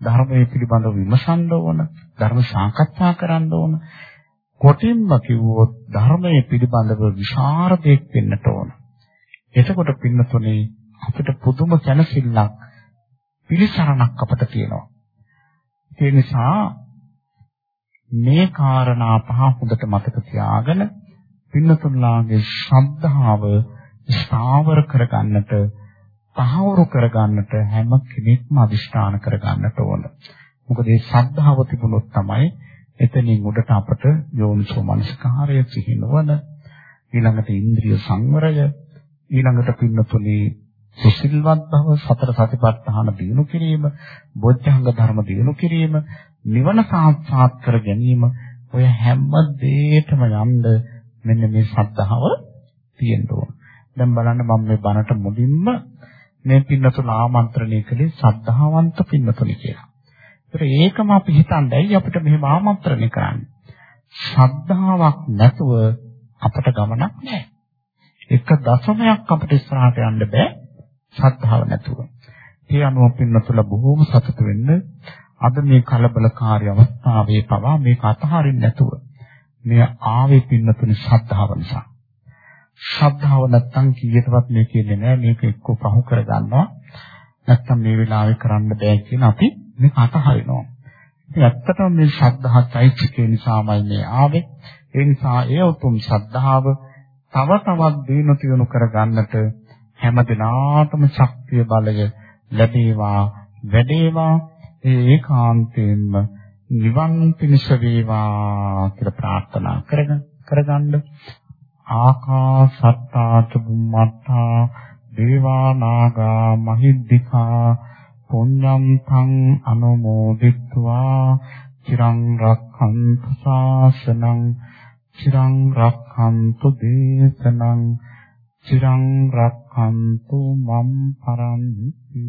ධර්මයේ පිළිබඳව විමසන්න ඕන, ධර්ම සාකච්ඡා කරන්න ඕන. කොටින්ම කිව්වොත් ධර්මයේ පිළිබඳව විශාරදයක් වෙන්නට ඕන. එතකොට පින්නතුනේ අපිට පුදුම දැනසිල්ලක් පිළිසරණක් අපට තියෙනවා. ඒ නිසා මේ කාරණා පහ හොඳට මතක තියාගෙන පින්නතුන්ලාගේ ශ්‍රද්ධාව ස්ථාවර කරගන්නට තහවුරු කරගන්නට හැම කෙනෙක්ම අදිෂ්ඨාන කරගන්නට ඕන. මොකද මේ ශ්‍රද්ධාව තිබුණොත් තමයි එතනින් උඩට අපට යෝනිසෝ මනසකාරය සිහිනවන ඊළඟට ඉන්ද්‍රිය සංවරය ඊළඟට පින්නතුනේ සුසිල්වත් බව සතර සතිපට්ඨාන දිනු කිරීම බොද්ධංග ධර්ම දිනු කිරීම නිවන සාක්ෂාත් කර ගැනීම ඔය හැම දෙයකම යන්න මෙන්න මේ ශ්‍රද්ධාව තියෙන්න ඕන. දැන් බලන්න මම මේ බණට මුලින්ම මේ පින්නතුල ආමන්ත්‍රණය කළේ ශ්‍රද්ධාවන්ත පින්නතුනි කියලා. ඒතර ඒකම අපි හිතන්නේ අපිට මෙහෙම ආමන්ත්‍රණය කරන්නේ. ශ්‍රද්ධාවක් නැතුව අපට ගමනක් නැහැ. එක දශමයක් අපිට ඉස්සරහට යන්න බෑ ශ්‍රද්ධාව නැතුව. ඒ අනුව පින්නතුල බොහෝම සතුට වෙන්න අද මේ කලබලකාරී අවස්ථාවේ පවා මේක අතහරින්න නැතුව මේ ආවේ පින්නතුනි ශ්‍රද්ධාව නිසා. ශ්‍රද්ධාව නැත්තම් කීයටවත් මේ කියන්නේ නෑ මේක එක්ක පහු කරගන්නවා. නැත්තම් මේ වෙලාවේ කරන්න බෑ කියන අපි මේක අතහරිනවා. ඉතින් ඇත්තටම මේ ශ්‍රද්ධා චෛත්‍යකේ නිසාමයි මේ ආවේ. ඒ නිසා ඒ උතුම් ශ්‍රද්ධාව තව තවත් දිනු තියුණු කරගන්නට හැම දිනාටම ශක්තිය බලය ලැබේවා වැඩේවා ඒ ඒකාන්තයෙන්ම නිවන් පිණිස වේවා කියලා ප්‍රාර්ථනා කරගෙන කරගන්න ආකාසත්තාච බුම්මත්තා දේවා නාග මහිද්దికා පුඤ්ඤම් තං අනුමෝදිත්වා චිරං රක්ඛන්තු ශාසනං චිරං රක්ඛන්තු දේශනං චිරං රක්ඛන්තු මම් පරන්ති।